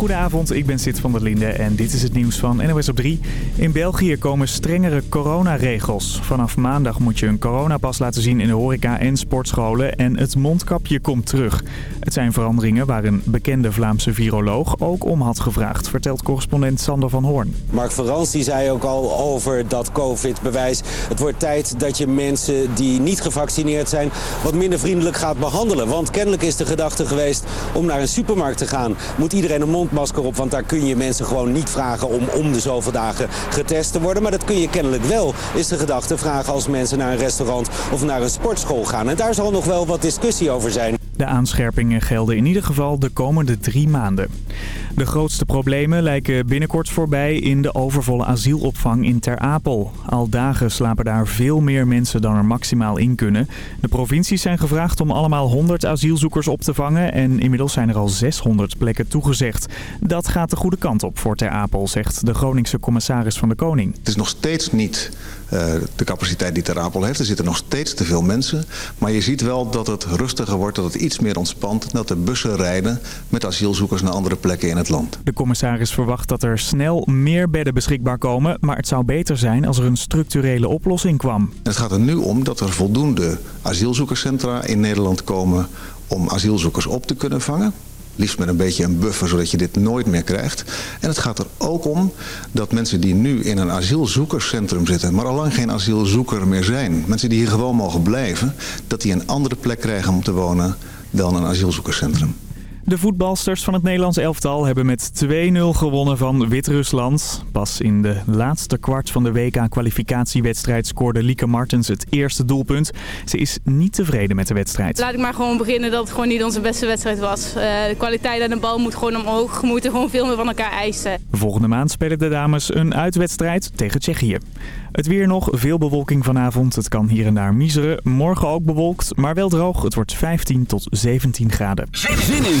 Goedenavond, ik ben Sid van der Linde en dit is het nieuws van NOS op 3. In België komen strengere coronaregels. Vanaf maandag moet je een coronapas laten zien in de horeca en sportscholen en het mondkapje komt terug. Het zijn veranderingen waar een bekende Vlaamse viroloog ook om had gevraagd, vertelt correspondent Sander van Hoorn. Mark Verans zei ook al over dat covid-bewijs. Het wordt tijd dat je mensen die niet gevaccineerd zijn wat minder vriendelijk gaat behandelen. Want kennelijk is de gedachte geweest om naar een supermarkt te gaan. Moet iedereen een mondmasker op, want daar kun je mensen gewoon niet vragen om om de zoveel dagen getest te worden. Maar dat kun je kennelijk wel, is de gedachte, vragen als mensen naar een restaurant of naar een sportschool gaan. En daar zal nog wel wat discussie over zijn. De aanscherpingen gelden in ieder geval de komende drie maanden. De grootste problemen lijken binnenkort voorbij in de overvolle asielopvang in Ter Apel. Al dagen slapen daar veel meer mensen dan er maximaal in kunnen. De provincies zijn gevraagd om allemaal 100 asielzoekers op te vangen en inmiddels zijn er al 600 plekken toegezegd. Dat gaat de goede kant op voor Ter Apel, zegt de Groningse commissaris van de Koning. Het is nog steeds niet de capaciteit die Ter Apel heeft. Er zitten nog steeds te veel mensen. Maar je ziet wel dat het rustiger wordt, dat het iets meer ontspant. Dat de bussen rijden met asielzoekers naar andere plekken in het land. De commissaris verwacht dat er snel meer bedden beschikbaar komen. Maar het zou beter zijn als er een structurele oplossing kwam. Het gaat er nu om dat er voldoende asielzoekerscentra in Nederland komen om asielzoekers op te kunnen vangen. Liefst met een beetje een buffer, zodat je dit nooit meer krijgt. En het gaat er ook om dat mensen die nu in een asielzoekerscentrum zitten... maar al lang geen asielzoeker meer zijn... mensen die hier gewoon mogen blijven... dat die een andere plek krijgen om te wonen dan een asielzoekerscentrum. De voetbalsters van het Nederlands elftal hebben met 2-0 gewonnen van Wit-Rusland. Pas in de laatste kwart van de WK-kwalificatiewedstrijd scoorde Lieke Martens het eerste doelpunt. Ze is niet tevreden met de wedstrijd. Laat ik maar gewoon beginnen dat het gewoon niet onze beste wedstrijd was. Uh, de kwaliteit aan de bal moet gewoon omhoog. We moeten gewoon veel meer van elkaar eisen. Volgende maand spelen de dames een uitwedstrijd tegen Tsjechië. Het weer nog, veel bewolking vanavond. Het kan hier en daar miseren. Morgen ook bewolkt, maar wel droog. Het wordt 15 tot 17 graden. Zin in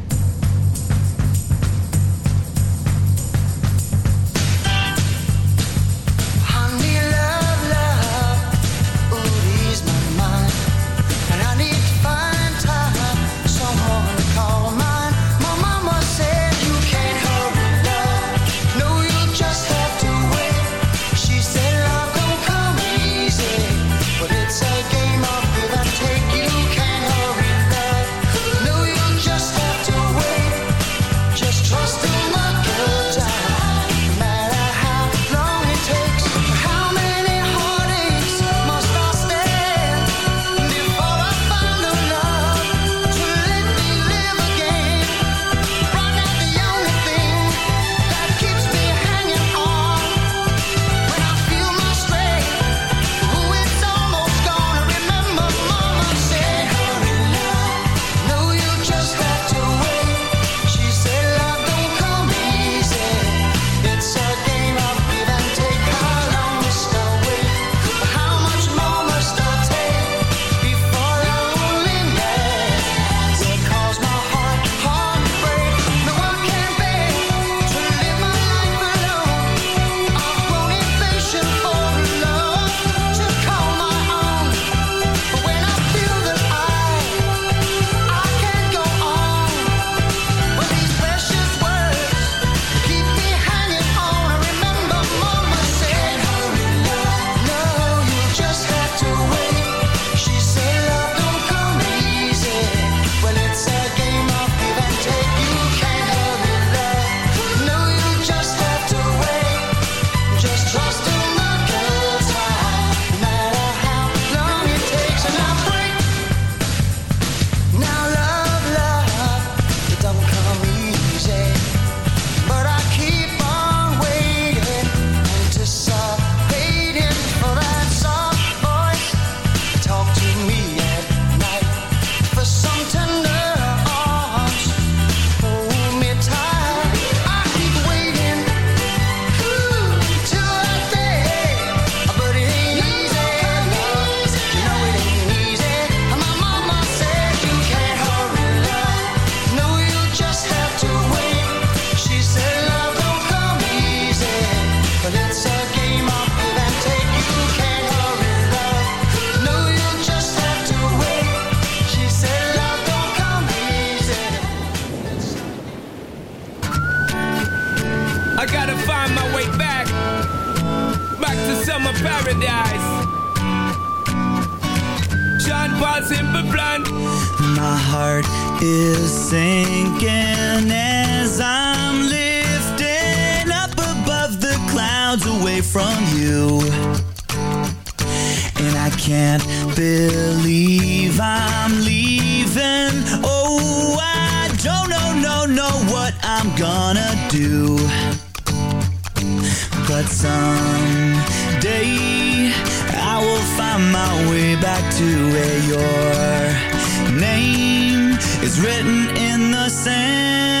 what I'm gonna do. But someday I will find my way back to where your name is written in the sand.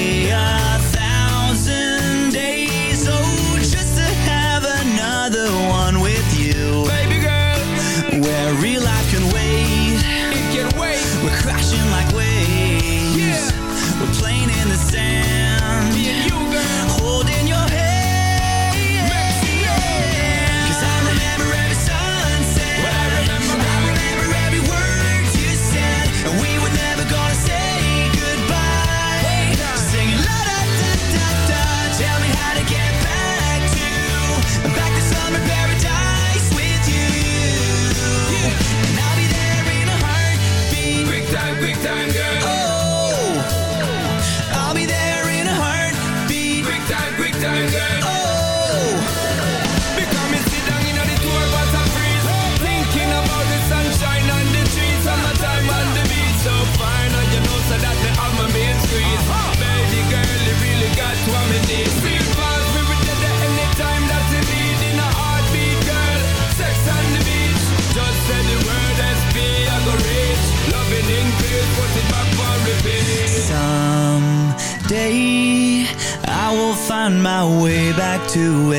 to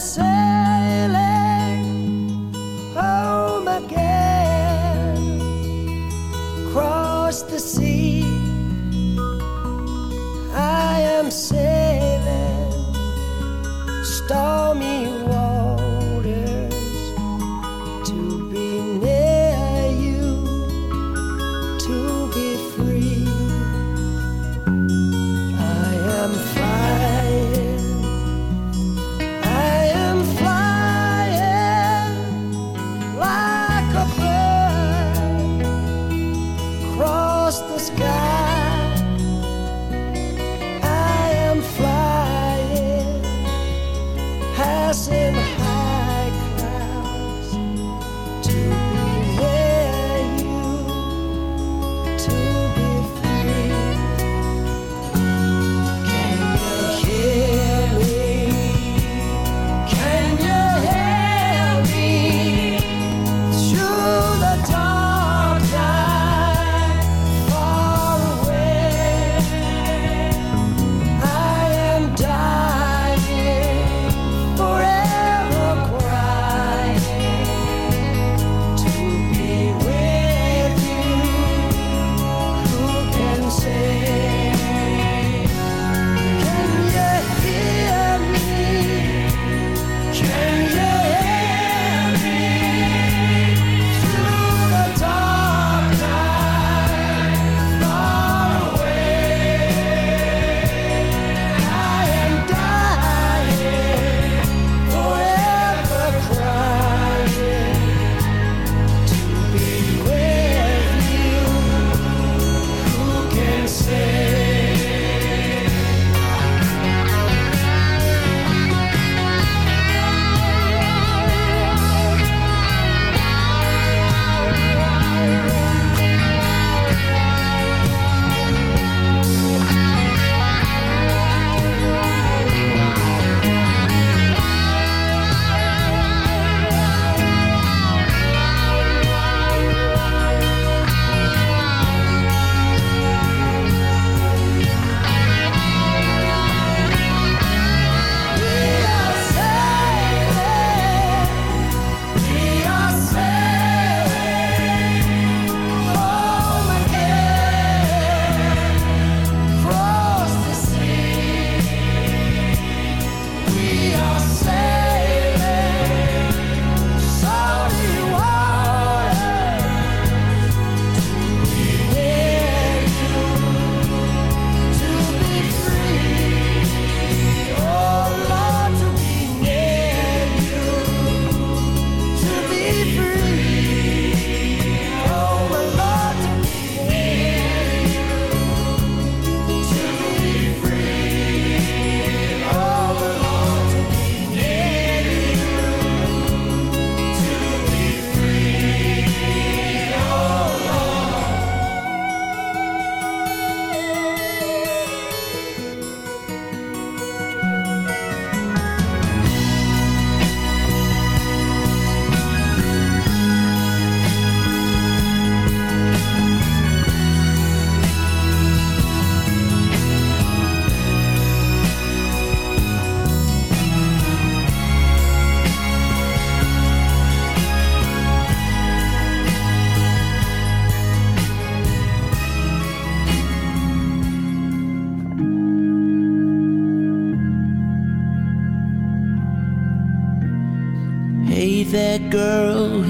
say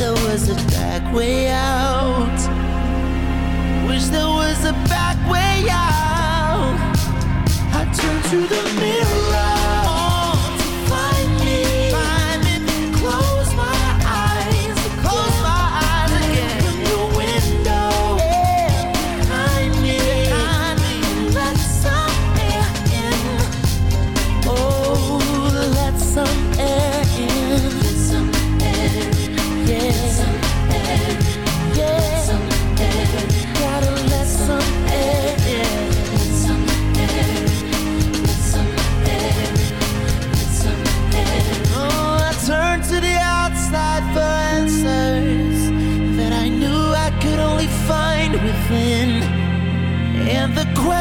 there was a back way out. Wish there was a back way out. I to the mirror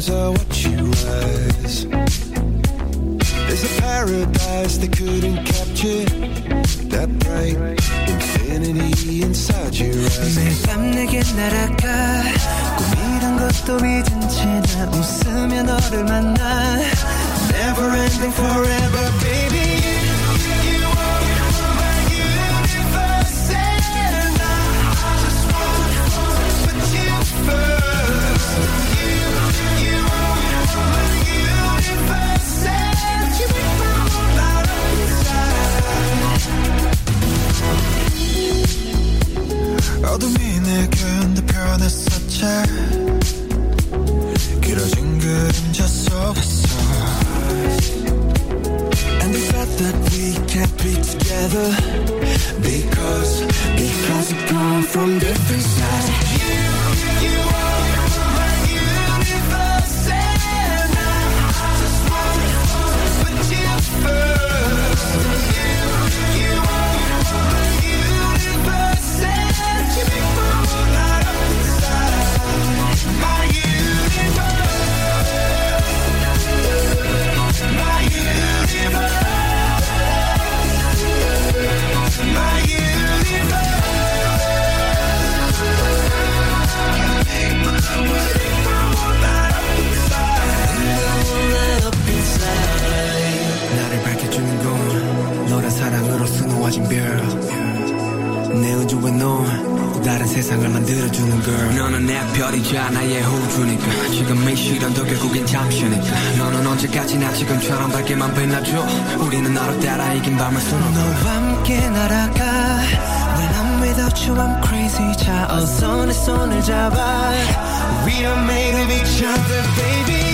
dreams are what you was. There's a paradise they couldn't capture. That bright infinity inside your eyes. 매일 밤 내게 날아가. 꿈이란 것도 믿은 채나 웃으며 너를 만나. Never ending forever, baby. The. 지금처럼 밝게만 빛나줘 우리는 나로 따라 이긴 밤을 수놓고 너와 함께 날아가 When I'm without you I'm crazy 자 어서 내 손을 잡아 We are made of each other baby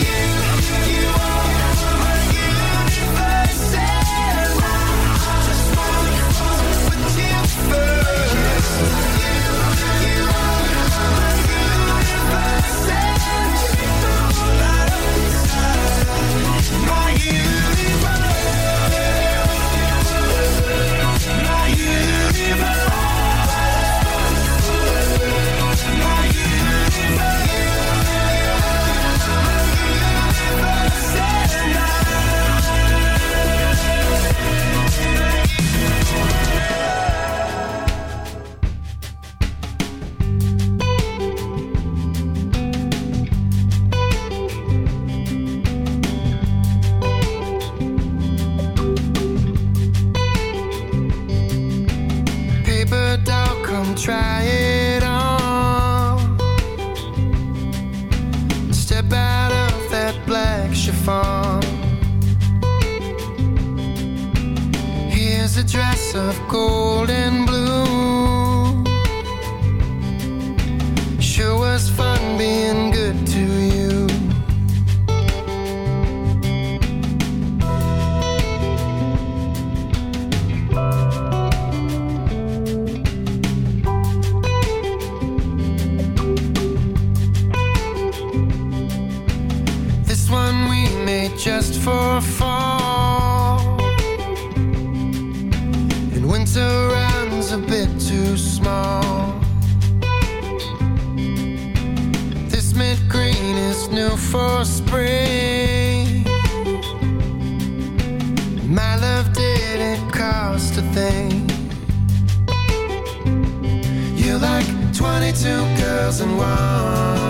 for spring. My love didn't cost a thing. You're like 22 girls in one.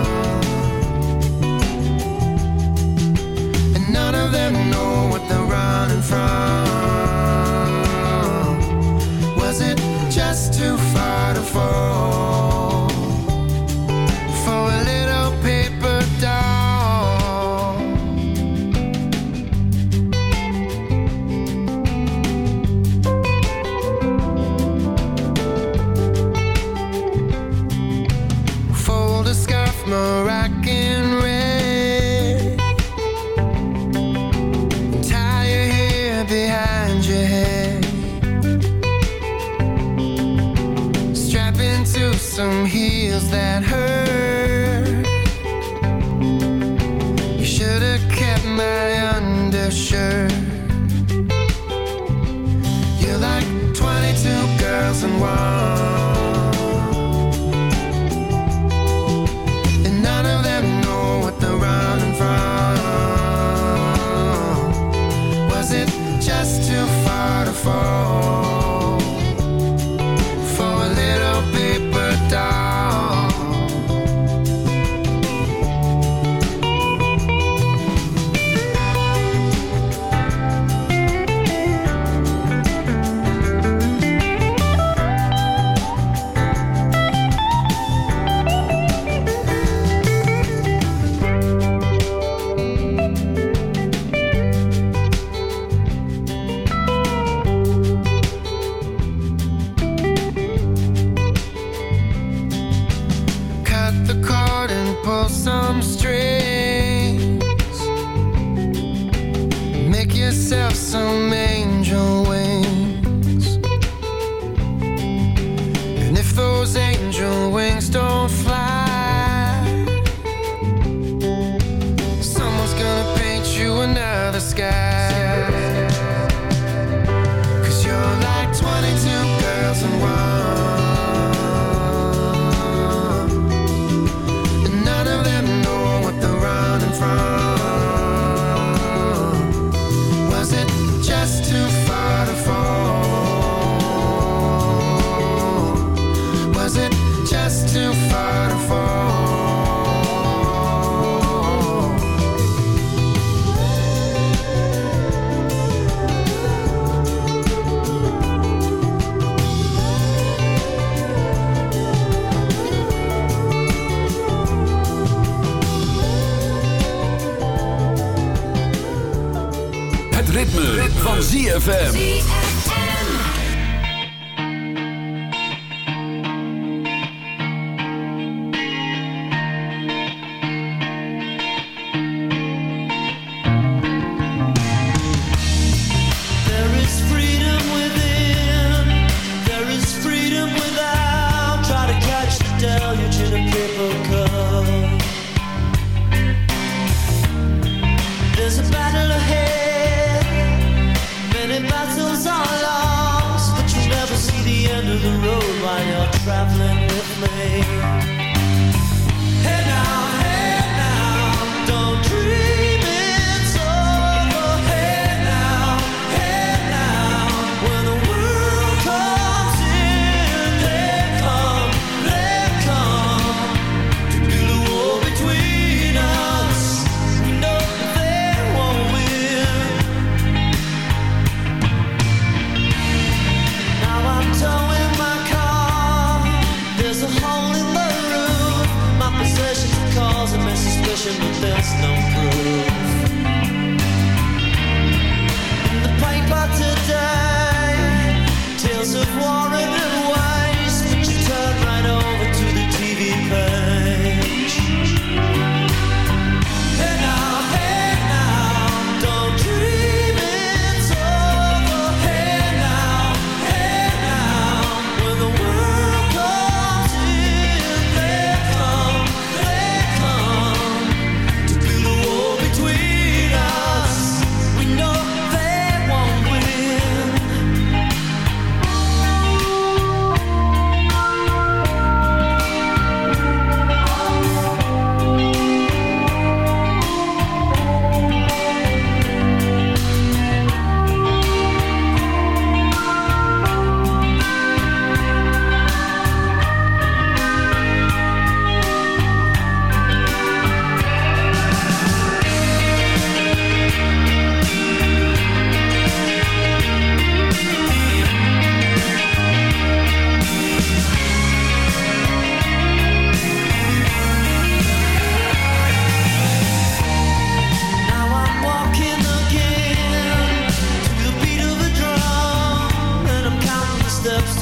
comes to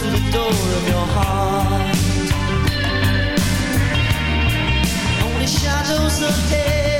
to the door of your heart. Only shadows of there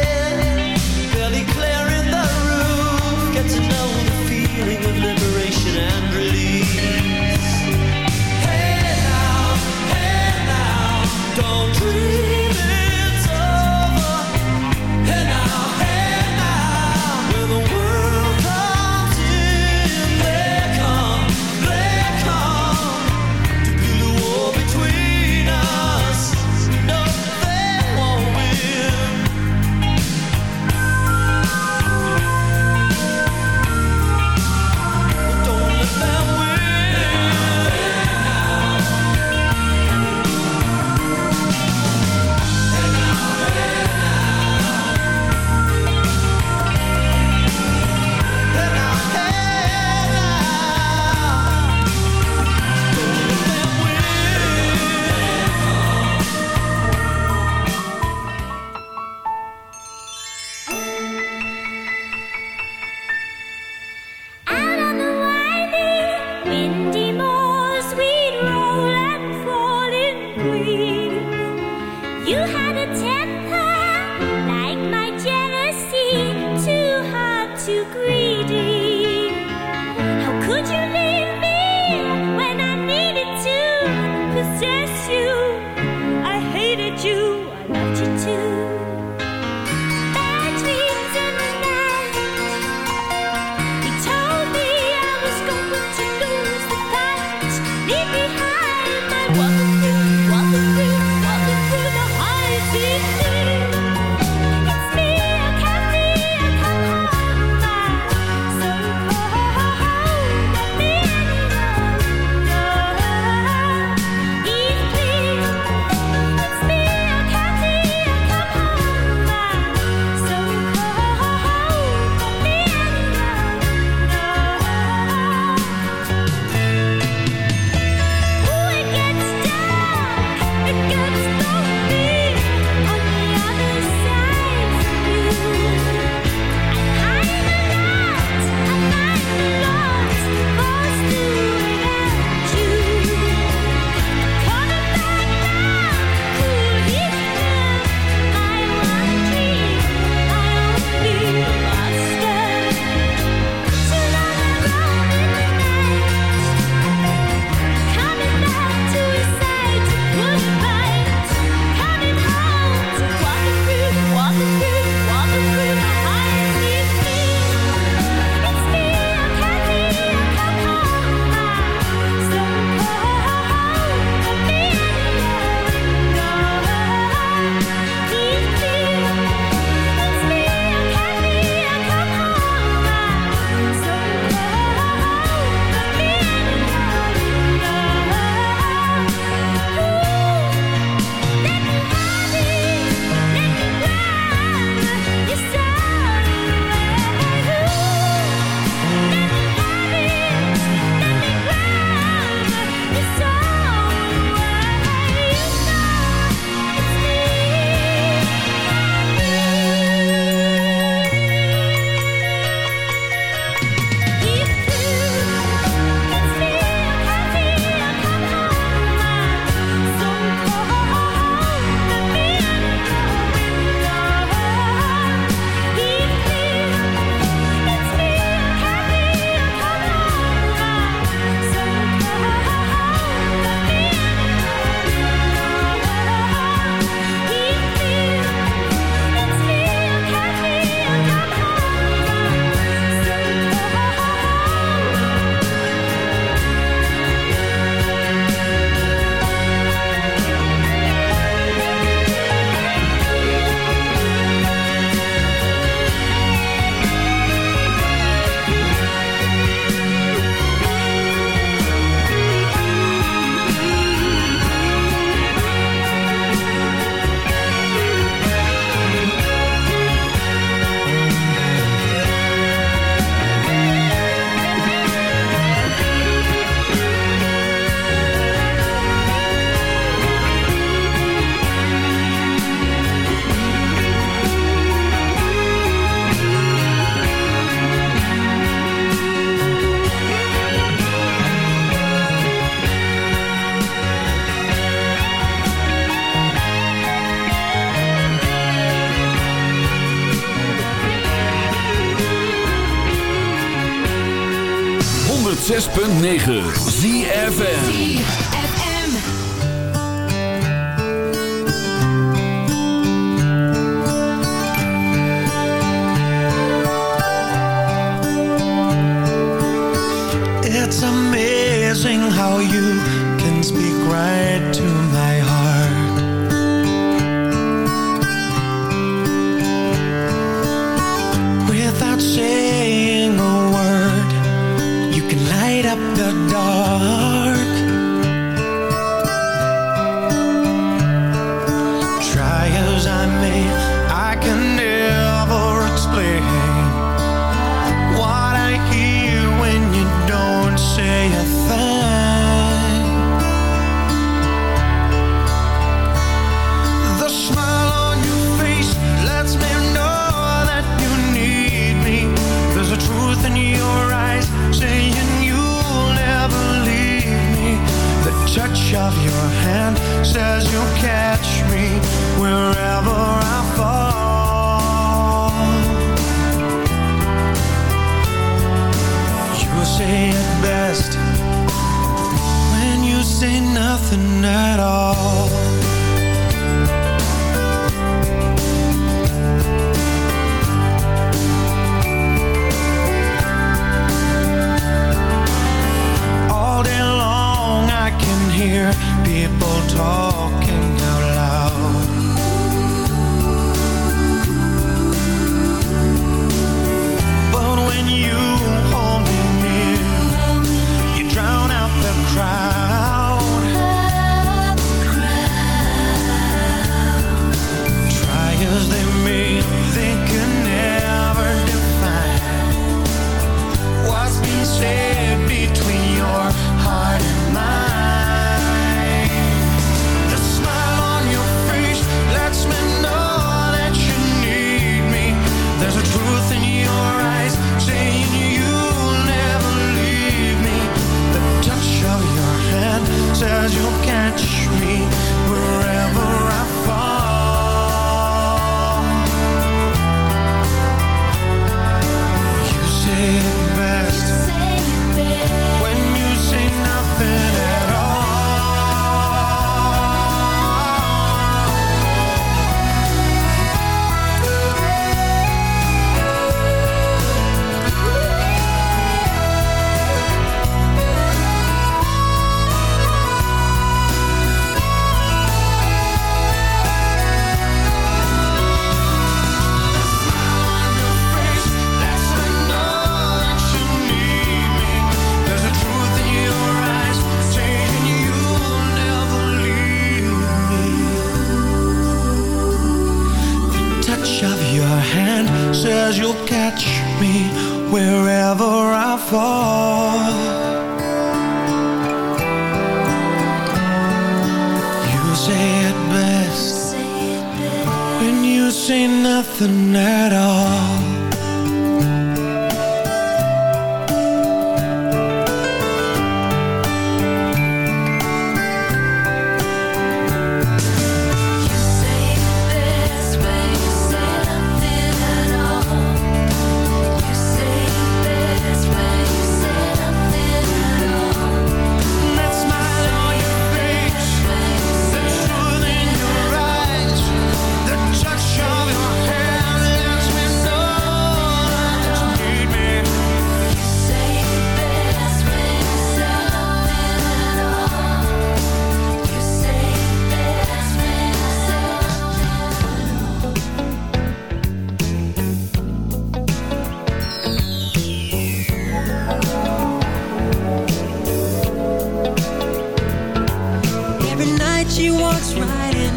says you'll catch me.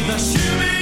the shimmy.